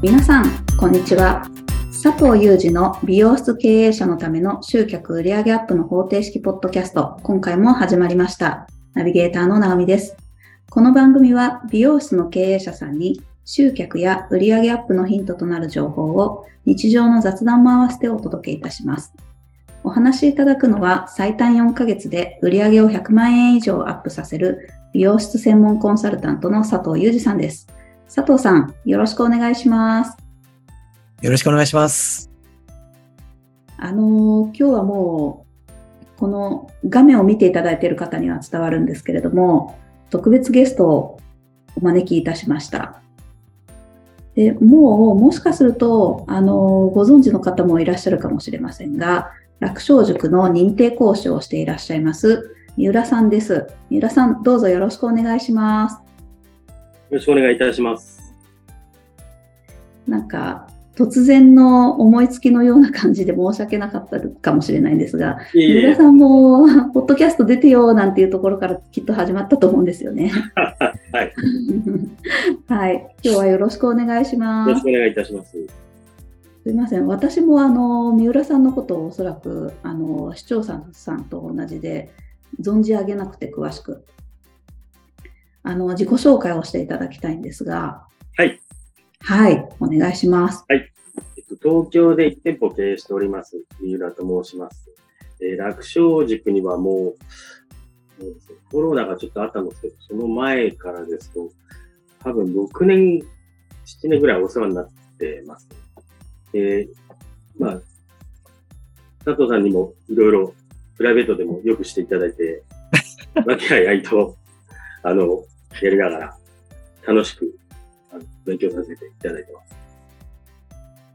皆さん、こんにちは。佐藤祐二の美容室経営者のための集客売上アップの方程式ポッドキャスト、今回も始まりました。ナビゲーターの直美です。この番組は美容室の経営者さんに集客や売上アップのヒントとなる情報を日常の雑談も合わせてお届けいたします。お話しいただくのは最短4ヶ月で売上を100万円以上アップさせる美容室専門コンサルタントの佐藤裕二さんです。佐藤さん、よろしくお願いします。よろしくお願いします。あのー今日はもう、この画面を見ていただいている方には伝わるんですけれども、特別ゲストをお招きいたしました。でもう、もしかすると、あのーご存知の方もいらっしゃるかもしれませんが、楽勝塾の認定講師をしていらっしゃいます、三浦さんです。三浦さん、どうぞよろしくお願いします。よろしくお願いいたします。なんか、突然の思いつきのような感じで申し訳なかったかもしれないんですが、三浦さんも、ポッドキャスト出てよなんていうところからきっと始まったと思うんですよね。はい。はい。今日はよろしくお願いしよます。ろしくお願いいたします。すいません。私もあの、三浦さんのことをおそらく、あの、視聴者さんと同じで、存じ上げなくて詳しく、あの、自己紹介をしていただきたいんですが、はい。はい。お願いします。えっと、東京で1店舗経営しております、三浦と申します。えー楽勝塾にはもう、コロナがちょっとあったんですけど、その前からですと、多分6年、7年ぐらいお世話になってます。で、まあ、佐藤さんにもいろいろプライベートでもよくしていただいて、和気あいあいと、あの、やりながら楽しくあの勉強させていただいてます。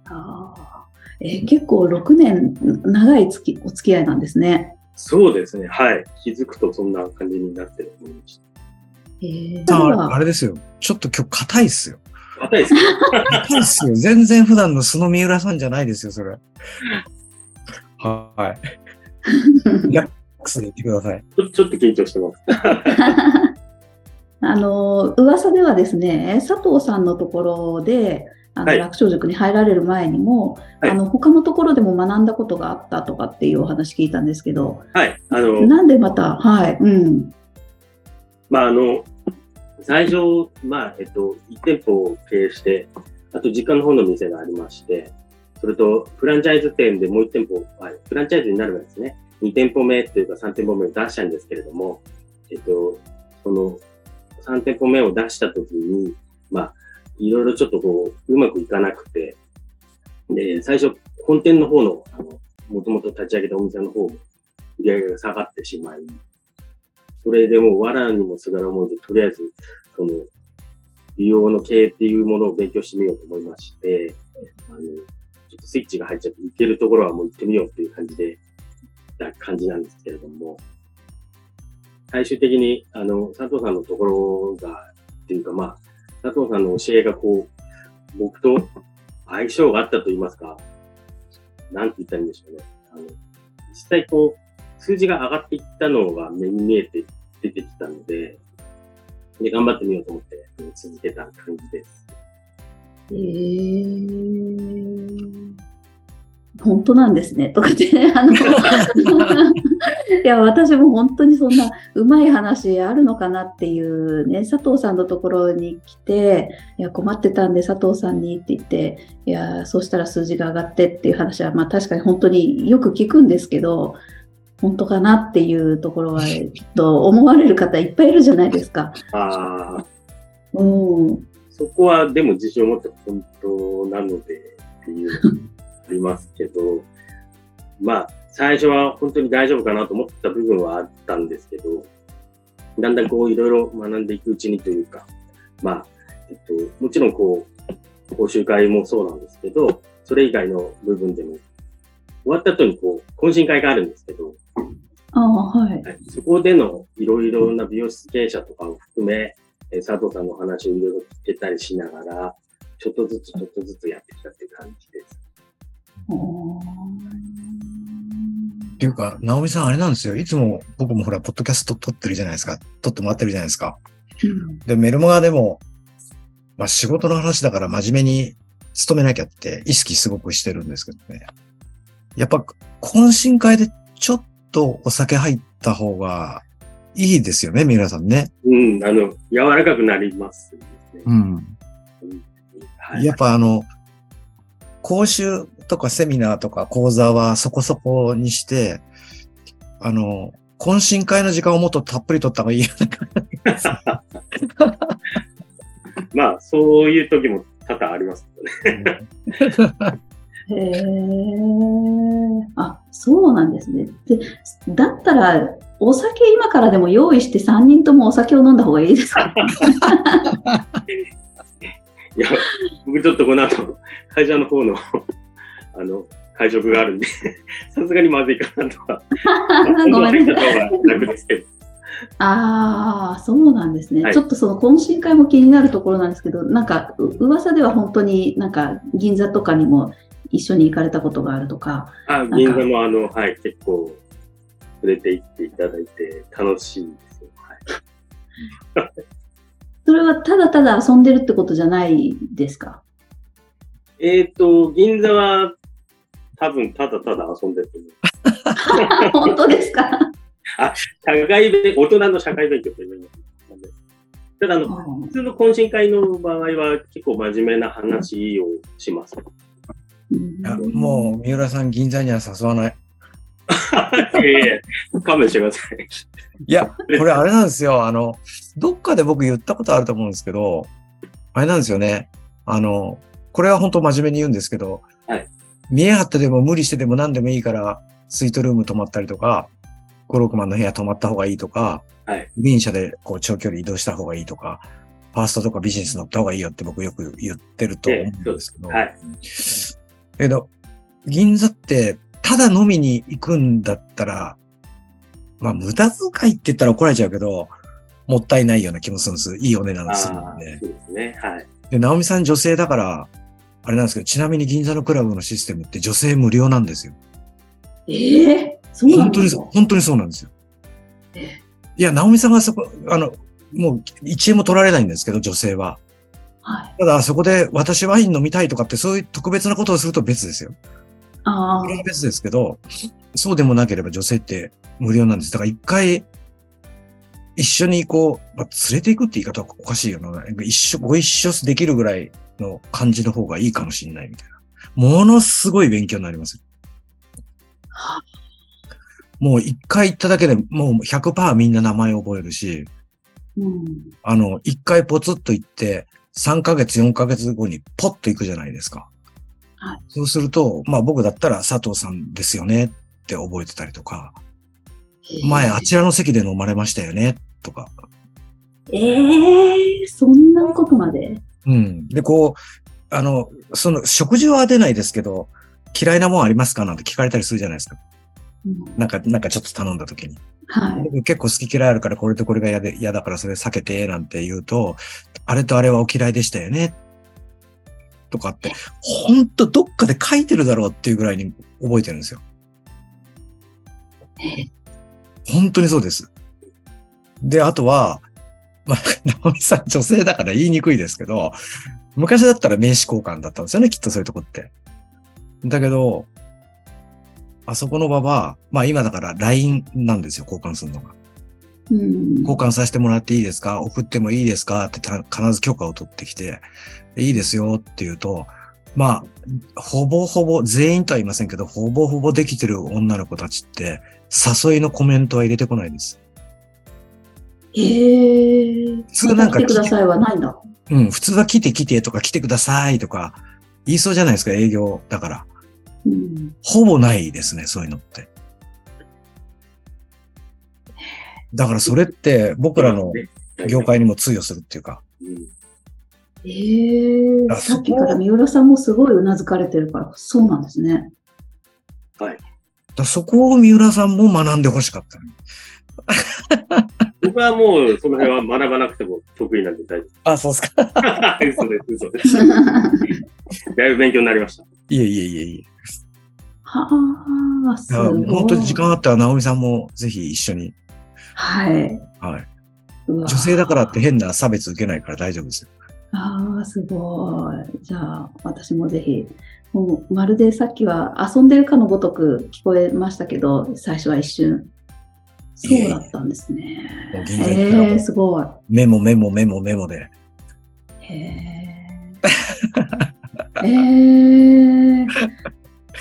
あーえー結構6年長い付きお付き合いなんですね。そうですね。はい。気づくとそんな感じになってると思いましえー、さあ、あれはあれですよ。ちょっと今日硬いっすよ。た。硬いですね。硬いっすよ。全然普段の素の三浦さんじゃないですよ、それ。はい。リラックスで言ってください。ちょちょっと緊張してます。あの噂ではですね佐藤さんのところであの、はい。楽勝塾に入られる前にも、はい。あの他のところでも学んだことがあったとかっていうお話聞いたんですけどはい。あの、なんでまたはいうん。まあ、あの、最初、まあ、えっと、1店舗を経営して、あと実家の方の店がありまして、それと、フランチャイズ店でもう1店舗、はい、フランチャイズになる前ですね、2店舗目というか3店舗目を出したんですけれども、えっと、その3店舗目を出したときに、まあ、いろいろちょっとこう、うまくいかなくて、で、最初、本店の方の、あの、もともと立ち上げたお店の方も、売り上げが下がってしまい、それでもう、藁にもすがる思いで、とりあえず、その、美容の経営っていうものを勉強してみようと思いまして、あの、ちょっとスイッチが入っちゃって、行けるところはもう行ってみようっていう感じで、た感じなんですけれども、最終的に、あの、佐藤さんのところが、っていうか、まあ、佐藤さんの教えがこう、僕と相性があったと言いますか、なんて言ったらいいんでしょうね。あの、実際こう、数字が上がっていったのが目に見えて出てきたので、で、頑張ってみようと思って続けた感じです。えー本当なんですねとかってねあのいや私も本当にそんなうまい話あるのかなっていうね佐藤さんのところに来ていや困ってたんで佐藤さんにって言っていやそうしたら数字が上がってっていう話はまあ確かに本当によく聞くんですけど本当かなっていうところはきっと思われる方いっぱいいるじゃないですか。ああ、うん。そこはでも自信を持って本当なのでっていうありますけど、まあ、最初は本当に大丈夫かなと思った部分はあったんですけど、だんだんこういろいろ学んでいくうちにというか、まあ、えっと、もちろんこう、講習会もそうなんですけど、それ以外の部分でも、終わった後にこう、懇親会があるんですけど、ああはいはい、そこでのいろいろな美容室経営者とかを含め、えー佐藤さんのお話をいろいろ聞けたりしながら、ちょっとずつちょっとずつやってきたって感じです。っていうか、直美さんあれなんですよ。いつも僕もほら、ポッドキャスト撮ってるじゃないですか。撮ってもらってるじゃないですか。うんで、メルマガでも、まあ仕事の話だから真面目に勤めなきゃって意識すごくしてるんですけどね。やっぱ懇親会でちょっとお酒入った方がいいですよね、皆さんね。うん、あの、柔らかくなります、ね。うん。はい。やっぱあの、講習とかセミナーとか講座はそこそこにして、あの、懇親会の時間をもっとたっぷり取った方がいいよね。まあ、そういう時も多々ありますけどね。へえ。あ、そうなんですね。で、だったら、お酒今からでも用意して3人ともお酒を飲んだ方がいいですか？いや、僕ちょっとこの後、会社の方の、あの、会食があるんで、さすがにまずいかなとか。ごめんなさい。楽ですけど。ああ、そうなんですね、はいちょっとその懇親会も気になるところなんですけど、なんかう噂では本当になんか銀座とかにも一緒に行かれたことがあるとか、あ、銀座もあの、はい、結構、連れて行っていただいて楽しいですよ。はい。それはただただ遊んでるってことじゃないですか？えっ、と、銀座は多分ただただ遊んでると思う。本当ですか？社会勉、大人の社会勉強というのただあの、普通の懇親会の場合は結構真面目な話をします。うんいやもう、三浦さん銀座には誘わない。ええ勘弁してください。いや、これあれなんですよ。あの、どっかで僕言ったことあると思うんですけど、あれなんですよね。あの、これは本当真面目に言うんですけど、はい見え張ってでも無理してでも何でもいいから、スイートルーム泊まったりとか、5、6万の部屋泊まった方がいいとか、はい。便車でこう長距離移動した方がいいとか、ファーストとかビジネス乗った方がいいよって僕よく言ってると思うんですけど、はい。けど、銀座って、ただ飲みに行くんだったら、まあ、無駄遣いって言ったら怒られちゃうけど、もったいないような気もするんです。いいお値段あするんあ、で。そうですね。はい。で、直美さん女性だから、あれなんですけど、ちなみに銀座のクラブのシステムって女性無料なんですよ。ええそうなん本当にですか、本当にそうなんですよえ。いや、直美さんがそこ、あの、もう1円も取られないんですけど、女性は。はい。ただ、そこで私ワイン飲みたいとかって、そういう特別なことをすると別ですよ。あそれは別ですけど、そうでもなければ女性って無料なんです。だから一回、一緒にこう、まあ、連れて行くって言い方はおかしいよな。一緒、ご一緒できるぐらいの感じの方がいいかもしれないみたいな。ものすごい勉強になります。もう一回行っただけでもう100%みんな名前覚えるし、うん。あの、一回ポツッと行って、3ヶ月、4ヶ月後にポッと行くじゃないですか。はいそうすると、まあ僕だったら佐藤さんですよねって覚えてたりとか、前あちらの席で飲まれましたよね？とか。ええそんなことまで？うん。で、こう、あの、その、食事は出ないですけど、嫌いなもんありますか？なんて聞かれたりするじゃないですか。うんなんか、なんかちょっと頼んだ時に。はい。僕結構好き嫌いあるからこれとこれが嫌で、嫌だからそれ避けて、なんて言うと、あれとあれはお嫌いでしたよね？とかって、ほんとどっかで書いてるだろうっていうぐらいに覚えてるんですよ。本当にそうです。で、あとは、まあ、直美さん女性だから言いにくいですけど、昔だったら名刺交換だったんですよね、きっとそういうとこって。だけど、あそこの場は、まあ今だから LINE なんですよ、交換するのが。うん。交換させてもらっていいですか？送ってもいいですか？ってた必ず許可を取ってきて、いいですよって言うと、まあ、ほぼほぼ、全員とは言いませんけど、ほぼほぼできてる女の子たちって、誘いのコメントは入れてこないです。ええ通なんか来てくださいはないんだ。うん、普通は来て来てとか来てくださいとか、言いそうじゃないですか、営業だから。うん。ほぼないですね、そういうのって。だからそれって僕らのね業界にも通用するっていうか、うんええあさっきから三浦さんもすごいうなずかれてるから、そうなんですね。だからそこを三浦さんも学んでほしかった。僕はもうその辺は学ばなくても得意なんで大丈あ、そうですか。夫。嘘です、嘘です。だいぶ勉強になりました。いえいえいえいえ。はあ、すごい。本当に時間あったら直美さんもぜひ一緒に。はい。はい。女性だからって変な差別受けないから大丈夫ですよ。ああ、すごい。じゃあ、私もぜひ。もうまるでさっきは遊んでるかのごとく聞こえましたけど、最初は一瞬。そうだったんですね。もう銀座行ったらもうえー、すごい。メモメモメモメモで。へえ。えー、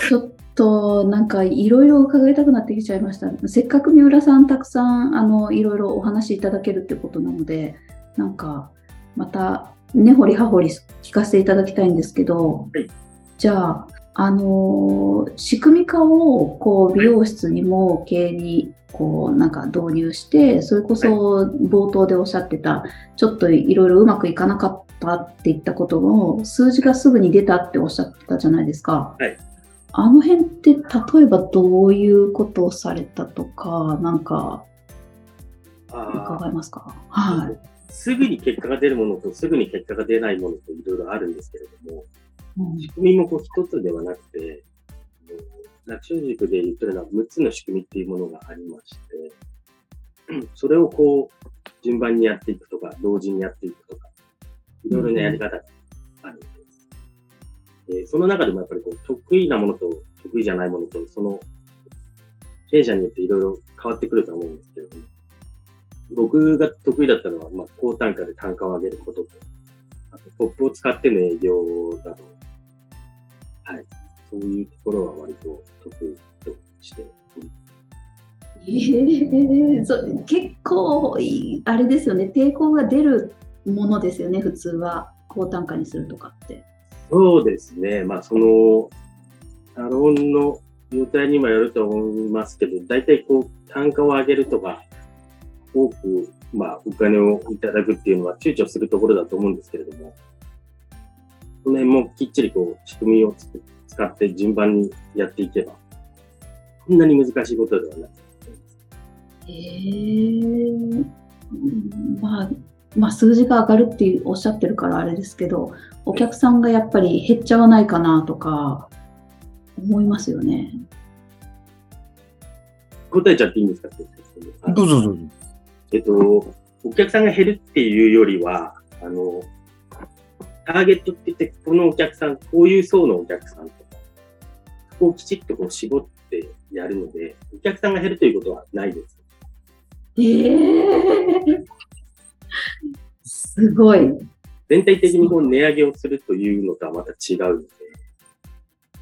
ちょっとなんかいろいろ伺いたくなってきちゃいました。せっかく三浦さんたくさんあのいろいろお話しいただけるってことなので、なんかまた根掘り葉掘り聞かせていただきたいんですけど、はい。じゃあ、あのー仕組み化をこう美容室にも経営にこうなんか導入して、それこそ冒頭でおっしゃってた、ちょっといろいろうまくいかなかったって言ったことの数字がすぐに出たっておっしゃってたじゃないですか。はい。あの辺って例えばどういうことをされたとか、なんかあ伺えますか？はーすぐに結果が出るものと、すぐに結果が出ないものといろいろあるんですけれども、い。うん仕組みもこう一つではなくて、楽勝塾で言ってるのは6つの仕組みっていうものがありまして、う んそれをこう、順番にやっていくとか、同時にやっていくとか、いろいろなやり方があるんです。でその中でもやっぱりこう、得意なものと得意じゃないものと、その、経営者によっていろいろ変わってくると思うんですけれども、僕が得意だったのは、まあ、高単価で単価を上げることと、あとポップを使っての営業だと、はい。そういうところは割と得意としてえーそう結構あれですよね、抵抗が出るものですよね、普通は。高単価にするとかって。そうですね。まあ、その、サロンの状態にもよると思いますけど、大体こう、単価を上げるとか、多く、まあ、お金をいただくっていうのは躊躇するところだと思うんですけれども、その辺もきっちりこう、仕組みをつく使って順番にやっていけば、こんなに難しいことではない。えーうんまあ、まあ、数字が上がるっていうおっしゃってるからあれですけど、お客さんがやっぱり減っちゃわないかなとか、思いますよね。答えちゃっていいんですか？どうぞどうぞ。えっと、お客さんが減るっていうよりは、あの、ターゲットって言って、このお客さん、こういう層のお客さんとか、そこをきちっとこう絞ってやるので、お客さんが減るということはないです。えー、すごい。全体的にこう値上げをするというのとはまた違うので、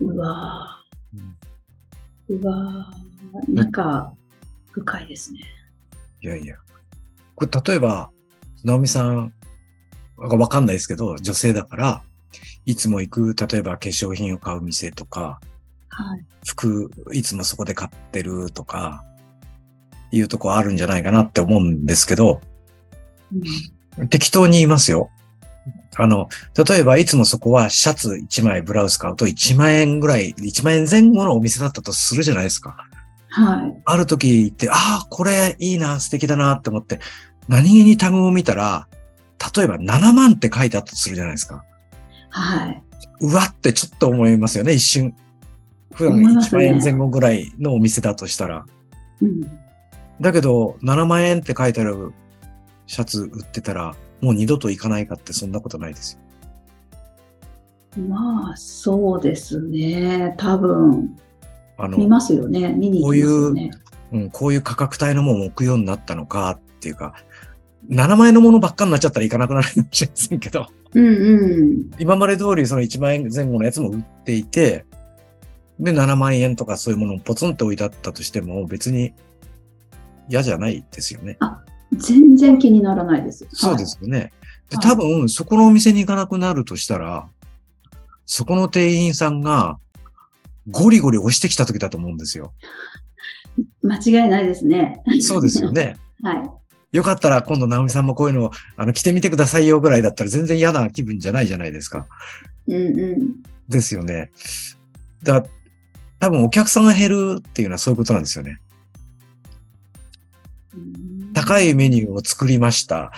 うわーうわーなんか、深いですね。いやいや。これ例えば、直美さんがわかんないですけど、女性だから、いつも行く、例えば化粧品を買う店とか、はい。服、いつもそこで買ってるとか、いうとこあるんじゃないかなって思うんですけど、うん適当に言いますよ。あの、例えばいつもそこはシャツ1枚ブラウス買うと1万円ぐらい、1万円前後のお店だったとするじゃないですか。はい。ある時行って、ああ、これいいな、素敵だなって思って、何気にタグを見たら、例えば7万って書いてあったとするじゃないですか。はい。うわってちょっと思いますよね、一瞬。普段1思いますね万円前後ぐらいのお店だとしたら。うん。だけど、7万円って書いてあるシャツ売ってたら、もう二度と行かないかってそんなことないですよ。まあ、そうですね。多分、あの、見ますよね。見に行きますよね。うん、こういう価格帯のものを置くようになったのかっていうか、7万円のものばっかになっちゃったら行かなくなるかもしれませんけど、うんうん。今まで通りその1万円前後のやつも売っていて、で、7万円とかそういうものをポツンって置いてあったとしても別に嫌じゃないですよね。全然気にならないです。そうですよね。で、はい多分そこのお店に行かなくなるとしたら、そこの店員さんがゴリゴリ押してきた時だと思うんですよ。はい。間違いないですね。そうですよね。はい。よかったら今度直美さんもこういうのをあの着てみてくださいよぐらいだったら全然嫌な気分じゃないじゃないですか。うんうん。ですよね。だ多分お客さんが減るっていうのはそういうことなんですよね。うん高いメニューを作りました。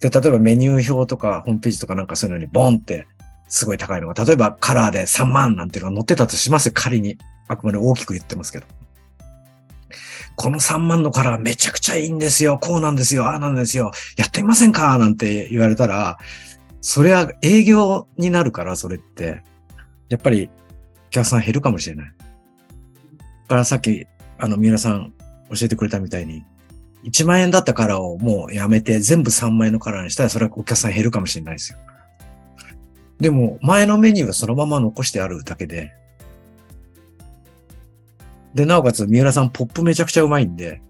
で、例えばメニュー表とかホームページとかなんかそういうのにボンってすごい高いのが、例えばカラーで3万なんていうのが載ってたとしますよ、仮に。あくまで大きく言ってますけど。この3万のカラーめちゃくちゃいいんですよ。こうなんですよ。ああなんですよ。やってみませんか？なんて言われたら、それは営業になるから、それって。やっぱり、お客さん減るかもしれない。だからさっき、あの、三浦さん教えてくれたみたいに、1万円だったカラーをもうやめて、全部3万円のカラーにしたら、それはお客さん減るかもしれないですよ。でも、前のメニューはそのまま残してあるだけで、で、なおかつ、三浦さん、ポップめちゃくちゃうまいんで、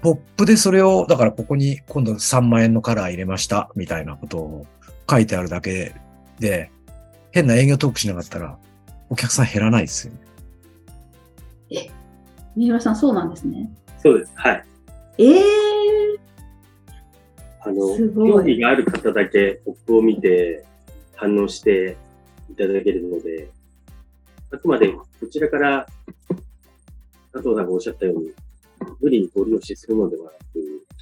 ポップでそれを、だからここに今度3万円のカラー入れました、みたいなことを書いてあるだけで、変な営業トークしなかったら、お客さん減らないですよね。三浦さん、そうなんですね。そうです。はい。ええあの、すごい興味がある方だけポップを見て反応していただけるので、あくまでこちらから佐藤さんがおっしゃったように、無理にご利用しするのではなく、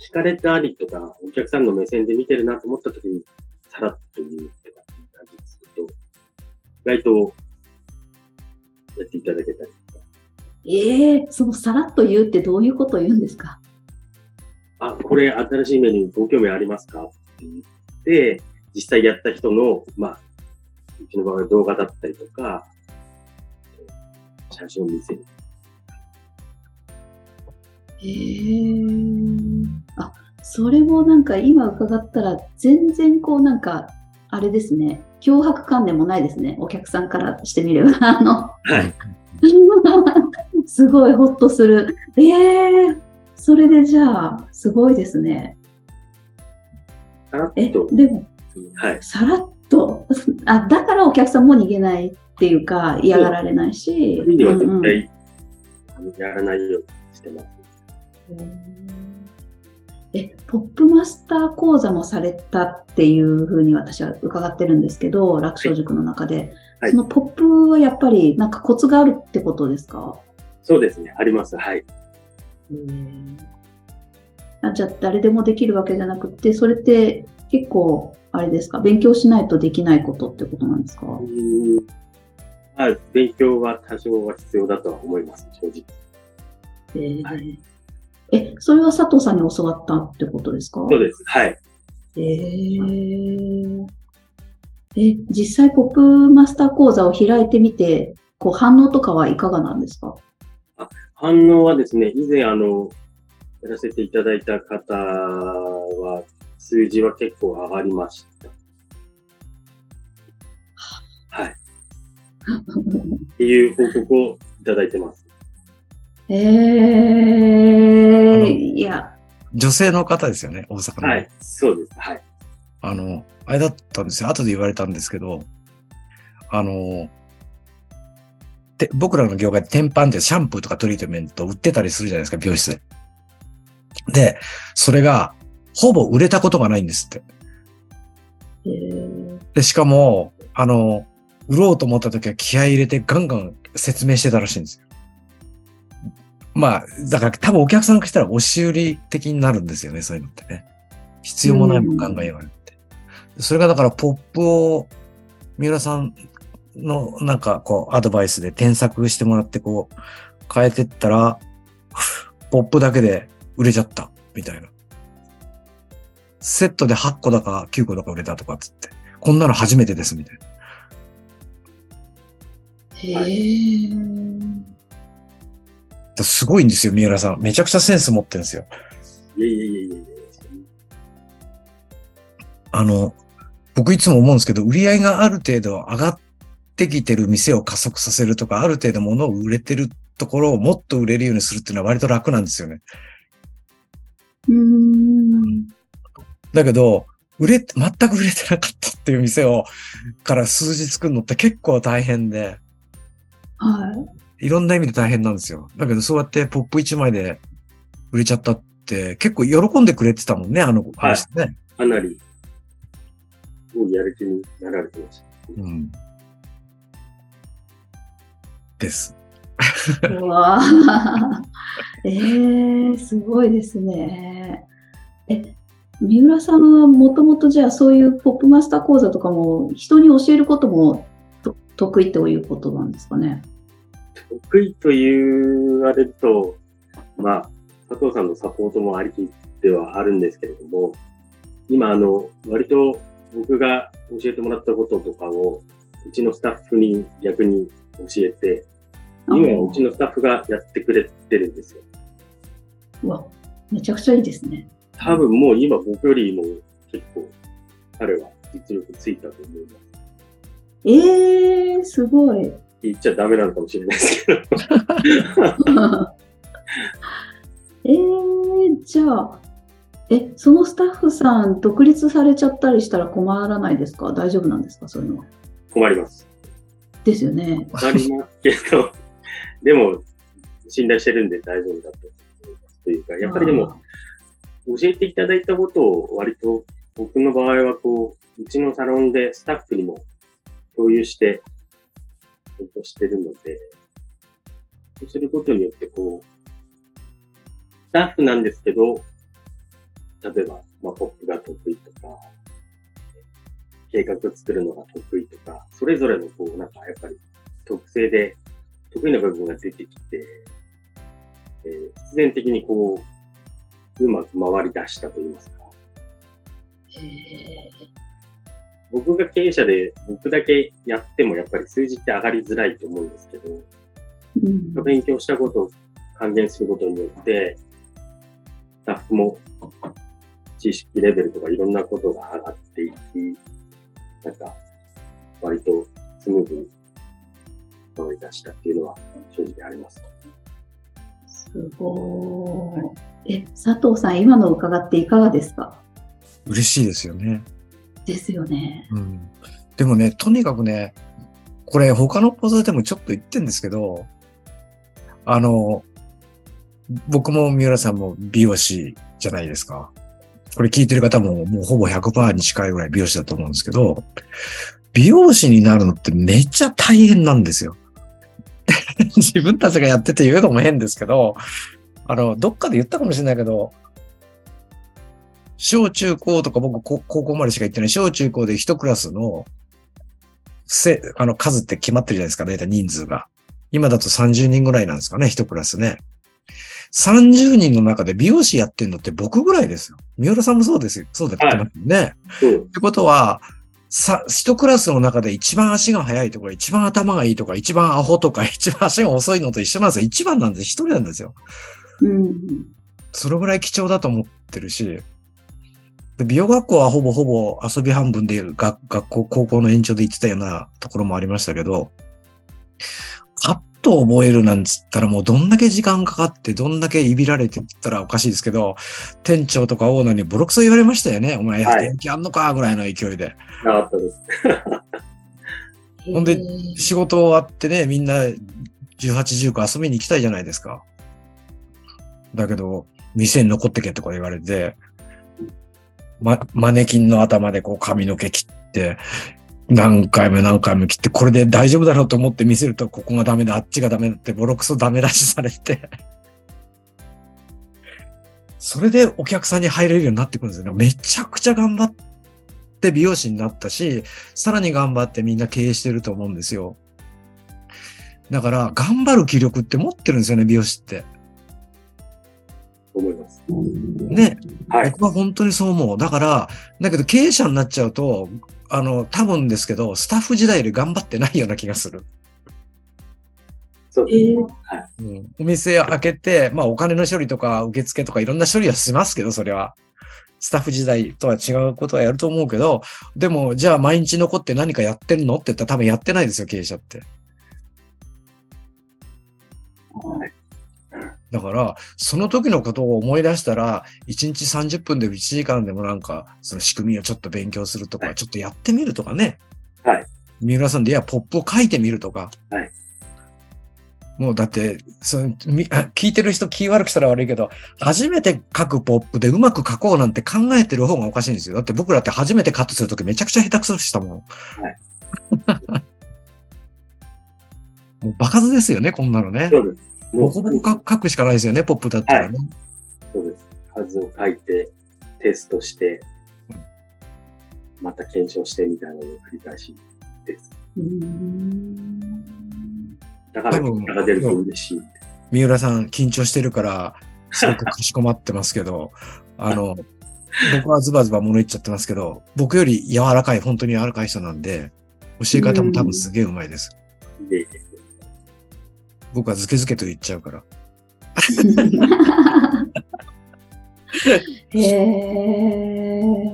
聞かれたりとか、お客さんの目線で見てるなと思った時に、さらっと言うって感じですると、意外とやっていただけたりとか、ええそのさらっと言うってどういうことを言うんですか？あ、これ新しいメニューご興味ありますか？って言って、実際やった人の、まあ、うちの場合は動画だったりとか、写真を見せる。へえあ、それもなんか今伺ったら全然こうなんか、あれですね。脅迫観念もないですね。お客さんからしてみれば。あの、はい。すごいホッとする。ええそれでじゃあ、すごいですね。え、と、でも、はい。さらっと、あ、だからお客さんも逃げないっていうか、嫌がられないし。そういうは絶うんうんやらないようにしてます。え、ポップマスター講座もされたっていうふうに私は伺ってるんですけど、楽勝塾の中で。はいそのポップはやっぱりなんかコツがあるってことですか？そうですね。あります。はい。あじゃあ誰でもできるわけじゃなくて、それって結構、あれですか、勉強しないとできないことってことなんですか？うーんまあ、勉強は多少は必要だとは思います。正直。えーはえ、それは佐藤さんに教わったってことですか？そうです。はい。えーえ、実際ポップマスター講座を開いてみて、こう反応とかはいかがなんですか？反応はですね、以前あの、やらせていただいた方は、数字は結構上がりました。はい。っていう報告をいただいてます。えー、いや、女性の方ですよね、大阪の。はい。そうです。はい。あの、あれだったんですよ。後で言われたんですけど、あの、て僕らの業界で天板ってシャンプーとかトリートメント売ってたりするじゃないですか、美容室で。で、それが、ほぼ売れたことがないんですって。えーで、しかも、あの、売ろうと思った時は気合い入れてガンガン説明してたらしいんですよ。まあ、だから多分お客さんが来たら押し売り的になるんですよね、そういうのってね。必要もないもんガンガン言われて。それがだからポップを、三浦さんのなんかこうアドバイスで添削してもらってこう変えてったら、ポップだけで売れちゃった、みたいな。セットで8個だか9個だか売れたとかっつって。こんなの初めてです、みたいな。へーすごいんですよ、三浦さん。めちゃくちゃセンス持ってるんですよ。いえいえいえいえいあの、僕いつも思うんですけど、売り上げがある程度上がってきてる店を加速させるとか、ある程度物を売れてるところをもっと売れるようにするっていうのは割と楽なんですよね。うーん。だけど、売れ、全く売れてなかったっていう店を、から数字作るのって結構大変で、はいろんな意味で大変なんですよ。だけどそうやってポップ1枚で売れちゃったって結構喜んでくれてたもんね、あの話ね。かなり、もうやる気になられてました。うん。です。い。うわー えー、すごいですね。え、三浦さんはもともとじゃあそういうポップマスター講座とかも人に教えることもと得意ということなんですかね？得意と言われると、まあ、佐藤さんのサポートもありきではあるんですけれども、今、あの、割と僕が教えてもらったこととかを、うちのスタッフに逆に教えて、今はうちのスタッフがやってくれてるんですよ。うわ、めちゃくちゃいいですね。多分もう今僕よりも結構彼は実力ついたと思います。ええー、すごい。言っちゃダメなのかもしれないですけど。えー、じゃあ、え、そのスタッフさん、独立されちゃったりしたら困らないですか？大丈夫なんですか？そういうのは。困ります。ですよね。困りますけど、でも、信頼してるんで大丈夫だと思います。というか、やっぱりでも、教えていただいたことを割と僕の場合はこう、うちのサロンでスタッフにも共有して、としてるので、そうすることによってこう、スタッフなんですけど、例えば、まあ、ポップが得意とか、計画を作るのが得意とか、それぞれのこう、なんかやっぱり特性で得意な部分が出てきて、えー必然的にこう、うまく回り出したと言いますか。へ僕が経営者で僕だけやってもやっぱり数字って上がりづらいと思うんですけど、ーうん勉強したことを還元することによって、スタッフも知識レベルとかいろんなことが上がっていき、なんか、割とスムーズに回り出したっていうのは正直あります。すごい。え、佐藤さん、今の伺っていかがですか？嬉しいですよね。ですよね。うん。でもね、とにかくね、これ他の講座でもちょっと言ってんですけど、あの、僕も三浦さんも美容師じゃないですか。これ聞いてる方ももうほぼ100%に近いぐらい美容師だと思うんですけど、美容師になるのってめっちゃ大変なんですよ。自分たちがやってて言うのも変ですけど、あの、どっかで言ったかもしれないけど、小中高とか僕こ高校までしか行ってない小中高で一クラスのせ、あの数って決まってるじゃないですか、大体人数が。今だと30人ぐらいなんですかね、一クラスね。30人の中で美容師やってんのって僕ぐらいですよ。三浦さんもそうですよ。そうだってますよね。そう。ってことは、さ、一クラスの中で一番足が速いとか、一番頭がいいとか、一番アホとか、一番足が遅いのと一緒なんですよ。一番なんです。一人なんですよ。うん。それぐらい貴重だと思ってるし、で美容学校はほぼほぼ遊び半分で学学校、高校の延長で行ってたようなところもありましたけど、と覚えるなんつったらもうどんだけ時間かかって、どんだけいびられてって言ったらおかしいですけど、店長とかオーナーにボロクソ言われましたよね。お前、はい元気あんのかぐらいの勢いで。なかったです。ほんで仕事終わってね、みんな18、19遊びに行きたいじゃないですか。だけど、店に残ってけとか言われて、ま、マネキンの頭でこう髪の毛切って、何回も何回も切って、これで大丈夫だろうと思って見せると、ここがダメだ、あっちがダメだって、ボロクソダメ出しされて、それでお客さんに入れるようになってくるんですよね。めちゃくちゃ頑張って美容師になったし、さらに頑張ってみんな経営してると思うんですよ。だから、頑張る気力って持ってるんですよね、美容師って。思います。ね。はい。僕は本当にそう思う。だから、だけど経営者になっちゃうと、あの、多分ですけど、スタッフ時代より頑張ってないような気がする。えそうです。ーうん、お店開けて、まあお金の処理とか受付とかいろんな処理はしますけど、それは。スタッフ時代とは違うことはやると思うけど、でも、じゃあ毎日残って何かやってんのって言ったら多分やってないですよ、経営者って。はいだから、その時のことを思い出したら、1日30分でも1時間でもなんか、その仕組みをちょっと勉強するとか、はいちょっとやってみるとかね。はい。三浦さんで、いや、ポップを書いてみるとか。はい。もうだって、そのみあ 聞いてる人気悪くしたら悪いけど、初めて書くポップでうまく書こうなんて考えてる方がおかしいんですよ。だって僕らって初めてカットするときめちゃくちゃ下手くそでしたもん。はい。もうバカずですよね、こんなのね。そうです。もうボコボコ書書くしかないですよね、ポップだったらね。そうです。数を書いて、テストして、また検証してみたいなのを繰り返しです。だから、結果が出ると嬉しい。三浦さん緊張してるから、すごくかしこまってますけど、あの、僕はズバズバ物言っちゃってますけど、僕より柔らかい、本当に柔らかい人なんで、教え方も多分すげえうまいです。いえいえ僕はズケズケと言っちゃうから。へえ。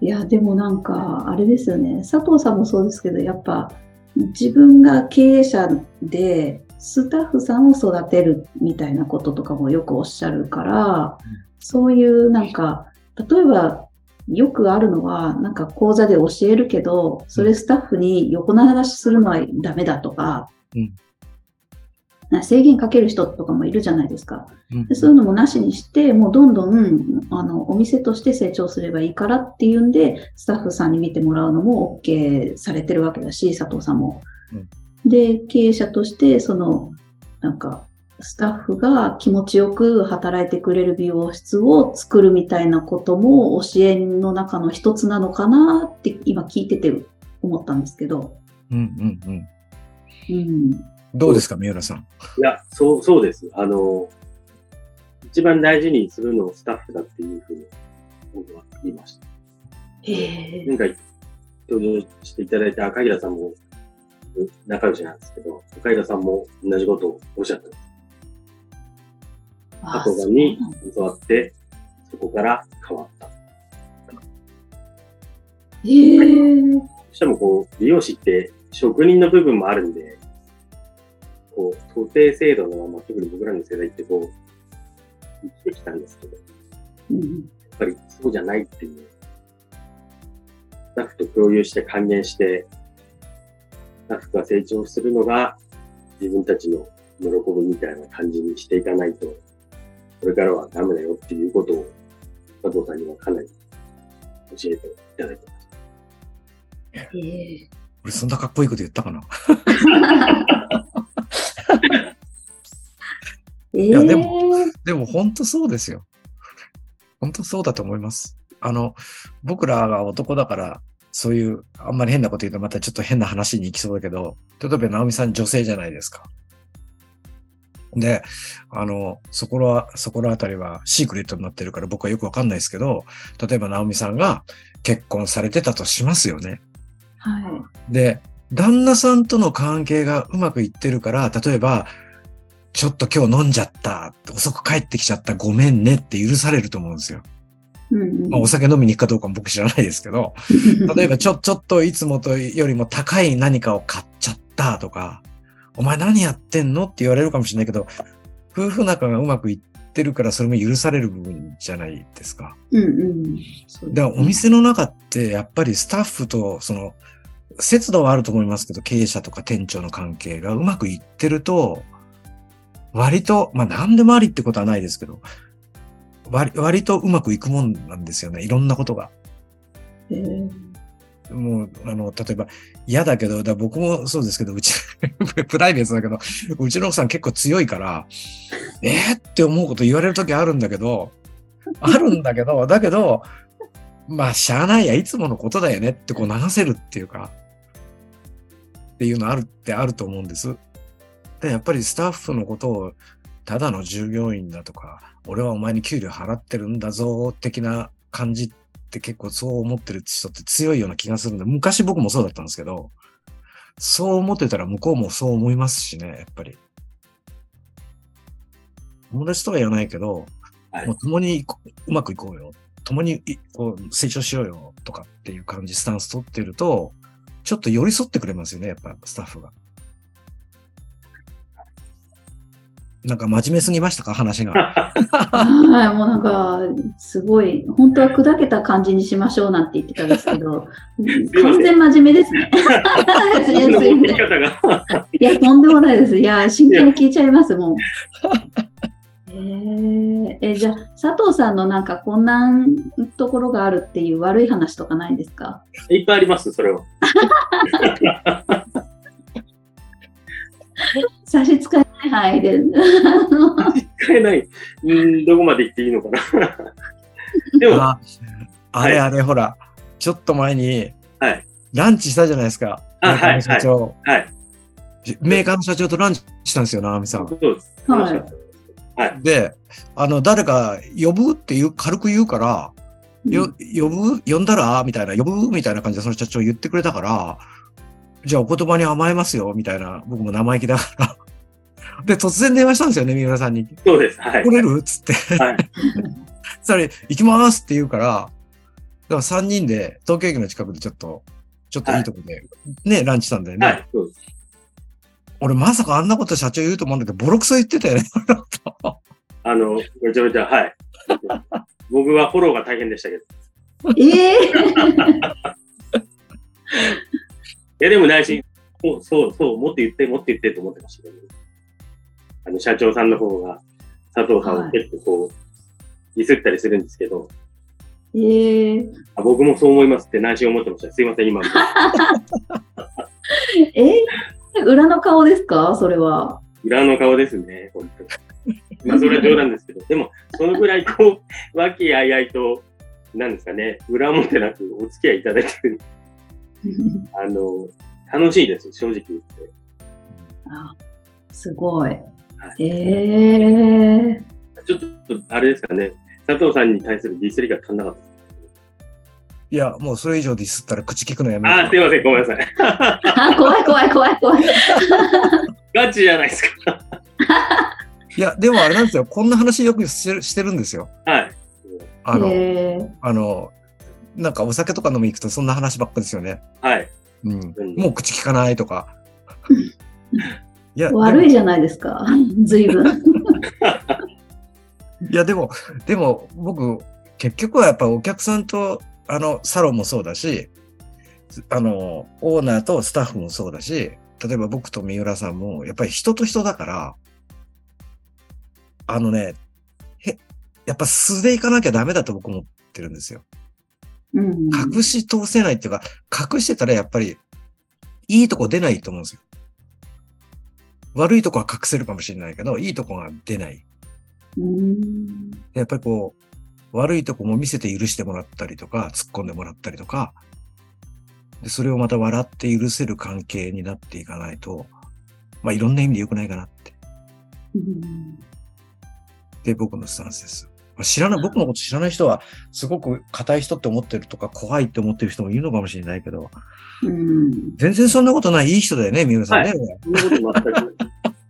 いや、でもなんか、あれですよね。佐藤さんもそうですけど、やっぱ、自分が経営者で、スタッフさんを育てるみたいなこととかもよくおっしゃるから、そういうなんか、例えば、よくあるのは、なんか講座で教えるけど、それスタッフに横流しするのはダメだとか、うんな制限かける人とかもいるじゃないですか。うんでそういうのもなしにして、もうどんどんあのお店として成長すればいいからっていうんで、スタッフさんに見てもらうのも OK されてるわけだし、佐藤さんも。で、経営者として、その、なんか、スタッフが気持ちよく働いてくれる美容室を作るみたいなことも教えの中の一つなのかなって今聞いてて思ったんですけど。うんうんうん。うん。どうですか、三浦さん？いや、そう、そうです。あの、一番大事にするのをスタッフだっていうふうに僕は言いました。へえ。前回登場していただいた赤平さんも仲良しなんですけど、赤平さんも同じことをおっしゃってます。あ加藤さんに教わって、そこから変わった。へえ。どうしてもこう、美容師って職人の部分もあるんで、こう、徒弟制度のまま、特に僕らの世代ってこう、生きてきたんですけど、やうんっぱりそうじゃないっていう、スタッフと共有して還元して、スタッフが成長するのが自分たちの喜ぶみたいな感じにしていかないと、これからはダメだよっていうことを佐藤さんにはかなり教えていただいてます。へえ。俺そんなかっこいいこと言ったかな？えやでもでも本当そうですよ。本当そうだと思います。あの、僕らが男だから、そういう、あんまり変なこと言うとまたちょっと変な話に行きそうだけど、例えば直美さん女性じゃないですか。で、あの、そこら、そこらあたりはシークレットになってるから僕はよくわかんないですけど、例えば直美さんが結婚されてたとしますよね。はで、旦那さんとの関係がうまくいってるから、例えば、ちょっと今日飲んじゃった、遅く帰ってきちゃった、ごめんねって許されると思うんですよ。い。うんうんまあ、お酒飲みに行くかどうかも僕知らないですけど、例えばちょ、ちょっといつもとよりも高い何かを買っちゃったとか、お前何やってんのって言われるかもしれないけど、夫婦仲がうまくいってるからそれも許される部分じゃないですか。うんうん。そうだからお店の中ってやっぱりスタッフとその節度はあると思いますけど経営者とか店長の関係がうまくいってると割とまあ何でもありってことはないですけど割割とうまくいくもんなんですよねいろんなことが。へえもうあの例えば嫌だけどだ僕もそうですけどうち プライベートだけどうちの奥さん結構強いからえー、って思うこと言われる時あるんだけどあるんだけど だけどまあしゃあないやいつものことだよねってこう流せるっていうかっていうのあるってあると思うんです。でやっぱりスタッフのことをただの従業員だとか俺はお前に給料払ってるんだぞ的な感じって結構そう思ってる人って強いような気がするんで、昔僕もそうだったんですけど、そう思ってたら向こうもそう思いますしね、やっぱり。友達とは言わないけど、はいもう共にこうまくいこうよ。共にいこう成長しようよとかっていう感じ、スタンス取ってると、ちょっと寄り添ってくれますよね、やっぱスタッフが。なんか真面目すぎましたか話が。はい、もうなんか、すごい、本当は砕けた感じにしましょうなんて言ってたんですけど、完全真面目ですね。すいや、とんでもないです。いや、真剣に聞いちゃいます、もう。えー、え、じゃあ、佐藤さんのなんかこんなところがあるっていう悪い話とかないんですか？いっぱいあります、それは。差し支えない範囲で。使えない。うん、どこまで行っていいのかな。でも、ああれあれ、ほら、ちょっと前に、はいランチしたじゃないですか。あメーカーの社長、はい。メーカーの社長とランチしたんですよ、直美さん。そうです。はいはい。で、あの、誰か呼ぶって言う、軽く言うから、よ、呼ぶ？呼んだら？みたいな、呼ぶ？みたいな感じでその社長言ってくれたから、じゃあお言葉に甘えますよみたいな、僕も生意気だから。で、突然電話したんですよね、三浦さんに。そうです。はい。来れる？っつって。はい。それ、行きますって言うから、だから3人で東京駅の近くでちょっと、ちょっといいとこで、ね、ランチしたんだよね。はい。そうです。俺まさかあんなこと社長言うと思うんだけど、ボロクソ言ってたよね。あの、めちゃめちゃ、はい。僕はフォローが大変でしたけど。ええいや、でも内心、そう、そう、そう、もっと言って、もっと言ってと思ってましたけど、あの、社長さんの方が、佐藤さんを結構こう、ディスったりするんですけど、ええあ僕もそう思いますって内心思ってました。すいません、今。え裏の顔ですか？それは。裏の顔ですね、本当に。まあ、それは冗談ですけど、でも、そのぐらい、こう、和気あいあいと、なんですかね、裏表なくお付き合いいただいてる、あの、楽しいです、正直言って。あすごい。ええちょっと、あれですかね、佐藤さんに対するディスりが足んなかった。いや、もうそれ以上ディスったら口聞くのやめあー、すいません、ごめんなさい。あ、怖い怖い怖い怖い。ガチじゃないですか。いや、でもあれなんですよ。こんな話よくしてるしてるんですよ。はい。あの、えあの、なんかお酒とか飲み行くとそんな話ばっかですよね。はい。うんうん。もう口聞かないとか。いや、悪いでじゃないですか。随分。も いや、でも、でも僕、結局はやっぱお客さんと、あの、サロンもそうだし、あの、オーナーとスタッフもそうだし、例えば僕と三浦さんも、やっぱり人と人だから、あのね、へ、やっぱ素でいかなきゃダメだと僕思ってるんですよ。うん隠し通せないっていうか、隠してたらやっぱり、いいとこ出ないと思うんですよ。悪いとこは隠せるかもしれないけど、いいとこが出ない。うんやっぱりこう、悪いとこも見せて許してもらったりとか、突っ込んでもらったりとか、でそれをまた笑って許せる関係になっていかないと、まあいろんな意味で良くないかなって。うんで、僕のスタンスです。まあ知らない、僕のこと知らない人は、すごく硬い人って思ってるとか、怖いって思ってる人もいるのかもしれないけど、うん全然そんなことないいい人だよね、三浦さんね。そんなこと全く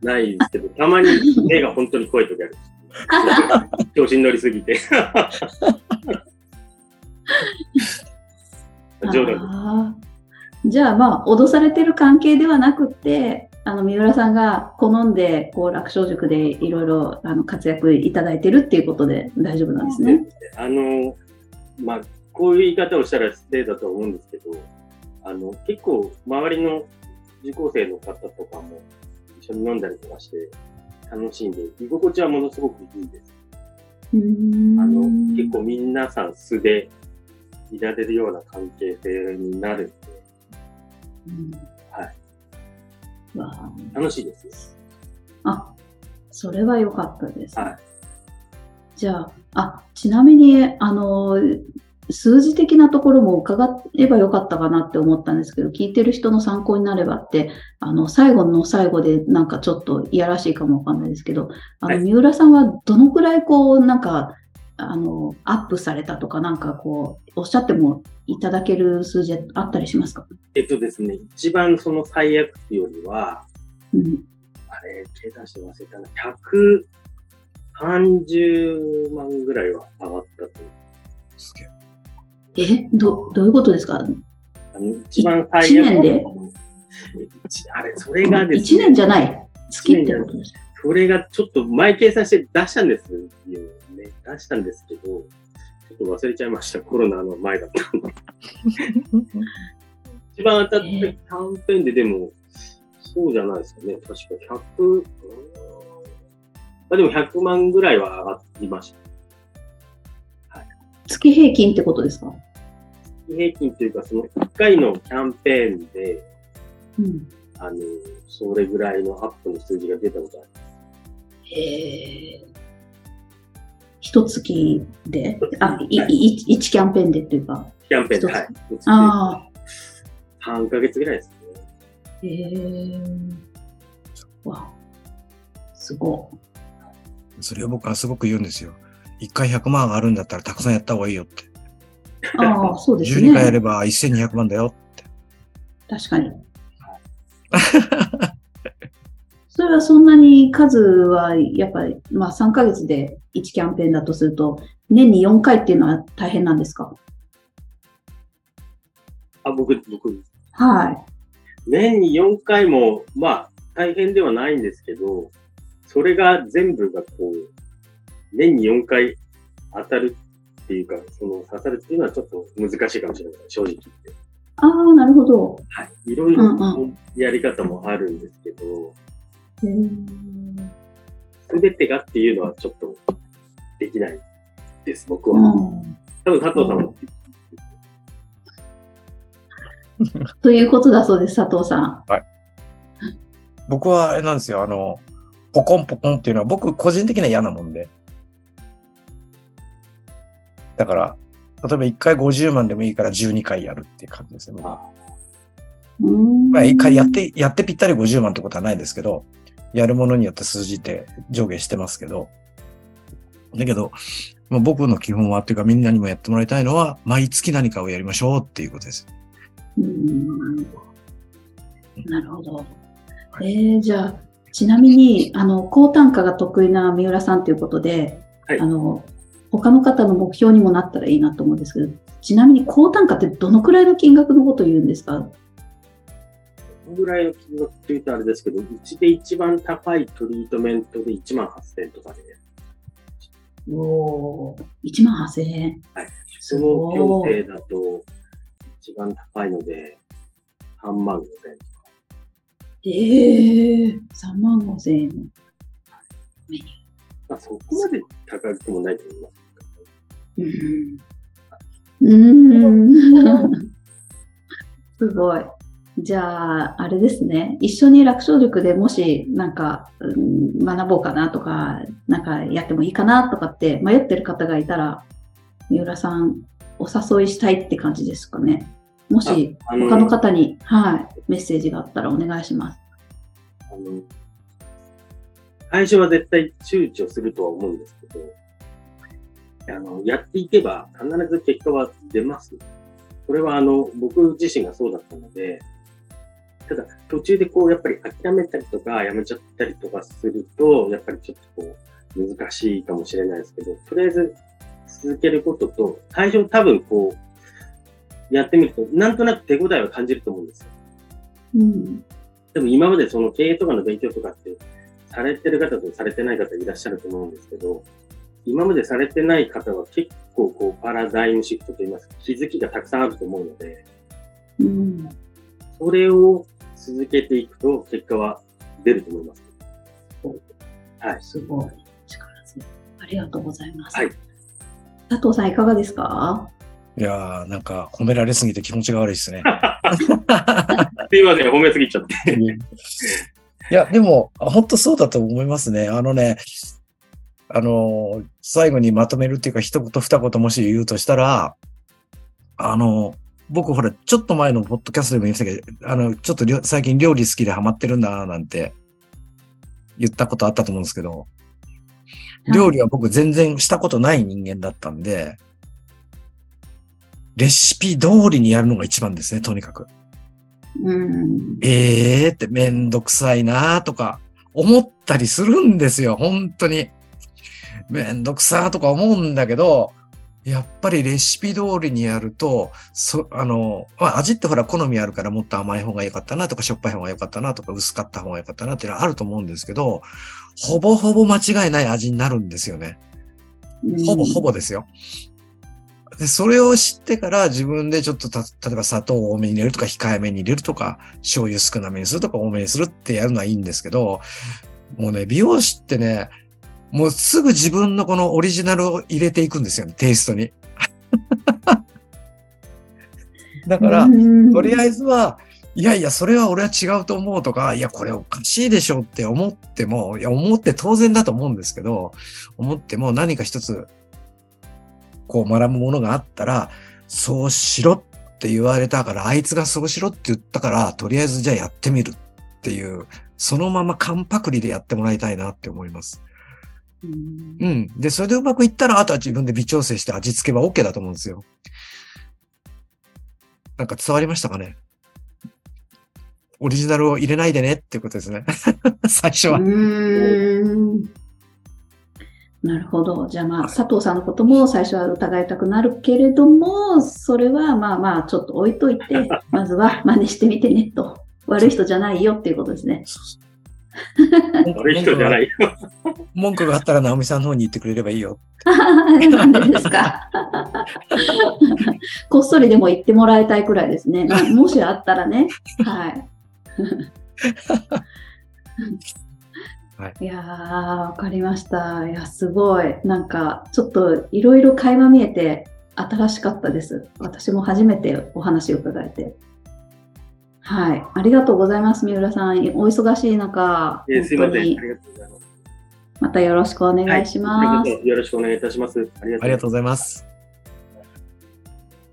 ないですけど、たまに目が本当に怖い時ある。調子に乗りすぎて。冗談じゃあまあ脅されてる関係ではなくってあの三浦さんが好んでこう楽勝塾でいろいろあの活躍いただいてるっていうことで大丈夫なんですね。あの、まあ、こういう言い方をしたら失礼だと思うんですけど、あの、結構周りの受講生の方とかも一緒に飲んだりとかして楽しんで、居心地はものすごくいいです。あの、結構皆さん素でいられるような関係性になるんで、うんはい楽しいです。あそれは良かったです。はい。じゃああちなみにあの数字的なところも伺えばよかったかなって思ったんですけど、聞いてる人の参考になればって、あの、最後の最後でなんかちょっといやらしいかもわかんないですけど、あの、はい。三浦さんはどのくらいこう、なんか、あの、アップされたとか、なんかこう、おっしゃってもいただける数字あったりしますか？えっとですね、一番その最悪っていうよりは、うん。あれ、計算して忘れたな、130万ぐらいは上がったと。すげええ、ど、どういうことですか？一番最悪一年で？一あれ、それがです1ね、年じゃない。月ってことですか？それがちょっと前計算して出したんですよね。出したんですけど、ちょっと忘れちゃいました。コロナの前だったんで。一番当たったキャンペーンででも、そうじゃないですかね。確か100、うーんまあでも100万ぐらいは上がりました。月平均ってことですか？平均というか、その1回のキャンペーンで、うん。あの、それぐらいのアップの数字が出たことある。へえ。一月であ、い、い、一キャンペーンでっていうか。キャンペーンで、はい。ああ。3ヶ月ぐらいですね。へえ。わすごそれを僕はすごく言うんですよ。一回100万あるんだったらたくさんやった方がいいよって。ああ、そうですね。12回やれば1200万だよ。確かに。それはそんなに数は、やっぱり、まあ3ヶ月で1キャンペーンだとすると、年に4回っていうのは大変なんですか？あ、僕、僕、は年に4回も、まあ、大変ではないんですけど、それが全部がこう、年に4回当たるっていうか、その刺さるっていうのはちょっと難しいかもしれない、正直言って。い。ああ、なるほど。はい。いろいろやり方もあるんですけど、へーすべてがっていうのはちょっとできないです、僕は。うん多分佐藤さんも。ということだそうです、佐藤さん。僕はあれなんですよ、あの、ポコンポコンっていうのは僕個人的には嫌なもんで。だから、例えば1回50万でもいいから12回やるっていう感じですね。まあ、1回やって、やってぴったり50万ってことはないですけど、やるものによって数字って上下してますけど、だけど、まあ、僕の基本はっていうかみんなにもやってもらいたいのは、毎月何かをやりましょうっていうことです。うーんなるほど。えー、じゃあ、ちなみに、あの、高単価が得意な三浦さんということで、はいあの、他の方の目標にもなったらいいなと思うんですけど、ちなみに高単価ってどのくらいの金額のことを言うんですか？このぐらいの金額って言うとあれですけど、うちで一番高いトリートメントで1万8000円とかで、おー、1万8000円。その矯正だと一番高いので、3万5000円とか。えー、3万5000円のメニまあ、そこまで高くもないと思います。ュー。うーん。すごい。じゃあ、あれですね。一緒に楽勝塾でもし、なんか、うん学ぼうかなとか、なんかやってもいいかなとかって迷ってる方がいたら、三浦さん、お誘いしたいって感じですかね。もし、他の方に、はい、メッセージがあったらお願いします。あの、最初は絶対躊躇するとは思うんですけど、あの、やっていけば必ず結果は出ます。これはあの、僕自身がそうだったので、ただ途中でこう、やっぱり諦めたりとか、やめちゃったりとかすると、やっぱりちょっとこう、難しいかもしれないですけど、とりあえず続けることと、最初多分こう、やってみると、なんとなく手応えは感じると思うんですよ。うん。でも今までその経営とかの勉強とかって、されてる方とされてない方いらっしゃると思うんですけど、今までされてない方は結構こうパラダイムシフトといいますか、気づきがたくさんあると思うので、うん。それを続けていくと結果は出ると思います。はい。すごい。力強い。ありがとうございます。はい佐藤さん、いかがですか？いやー、なんか褒められすぎて気持ちが悪いですね。すいません、褒めすぎちゃって。いや、でも、あ本当そうだと思いますね。あのね、あの、最後にまとめるっていうか、一言二言もし言うとしたら、あの、僕ほら、ちょっと前のポッドキャストでも言いましたけど、あの、ちょっと最近料理好きでハマってるんだなんて言ったことあったと思うんですけど、料理は僕全然したことない人間だったんで、レシピ通りにやるのが一番ですね、とにかく。うん。ええーってめんどくさいなとか思ったりするんですよ、本当に。めんどくさーとか思うんだけど、やっぱりレシピ通りにやると、そ、あの、まあ、味ってほら好みあるからもっと甘い方が良かったなとか、しょっぱい方が良かったなとか、薄かった方が良かったなっていうのはあると思うんですけど、ほぼほぼ間違いない味になるんですよね。ほぼほぼですよ。で、それを知ってから自分でちょっとた、例えば砂糖を多めに入れるとか、控えめに入れるとか、醤油少なめにするとか、多めにするってやるのはいいんですけど、もうね、美容師ってね、もうすぐ自分のこのオリジナルを入れていくんですよね、テイストに。だから、とりあええずは、いやいや、それは俺は違うと思うとか、いや、これおかしいでしょって思っても、いや、思って当然だと思うんですけど、思っても何か一つ、こう学ぶものがあったら、そうしろって言われたから、あいつがそうしろって言ったから、とりあえずじゃあやってみるっていう、そのままカンパクリでやってもらいたいなって思います。うんうん。で、それでうまくいったら、あとは自分で微調整して味付けは OK だと思うんですよ。なんか伝わりましたかね？オリジナルを入れないでねっていうことですね。最初は。なるほど。じゃあまあ、佐藤さんのことも最初は疑いたくなるけれども、それはまあまあ、ちょっと置いといて、まずは真似してみてねと。悪い人じゃないよっていうことですね。悪い人じゃない。文句があったら直美さんの方に言ってくれればいいよ。なんでですか？こっそりでも言ってもらいたいくらいですね。なもしあったらね。はい。はいいやー、わかりました。いや、すごい。なんか、ちょっといろいろ垣間見えて新しかったです。私も初めてお話を伺えて。はい。ありがとうございます、三浦さん。お忙しい中、えーすいません。あにりがとうございます。またよろしくお願いします。よろしくお願いいたします。ありがありがとうございます。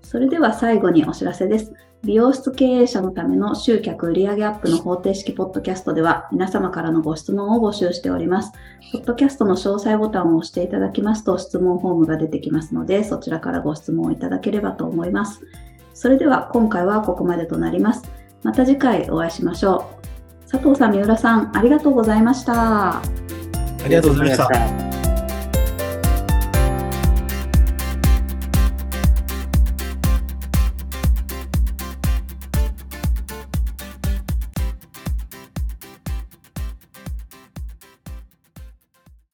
それでは最後にお知らせです。美容室経営者のための集客売上アップの方程式ポッドキャストでは皆様からのご質問を募集しております。ポッドキャストの詳細ボタンを押していただきますと質問フォームが出てきますのでそちらからご質問をいただければと思います。それでは今回はここまでとなります。また次回お会いしましょう。佐藤さん、三浦さん、ありがとうございました。ありがとうございました。た。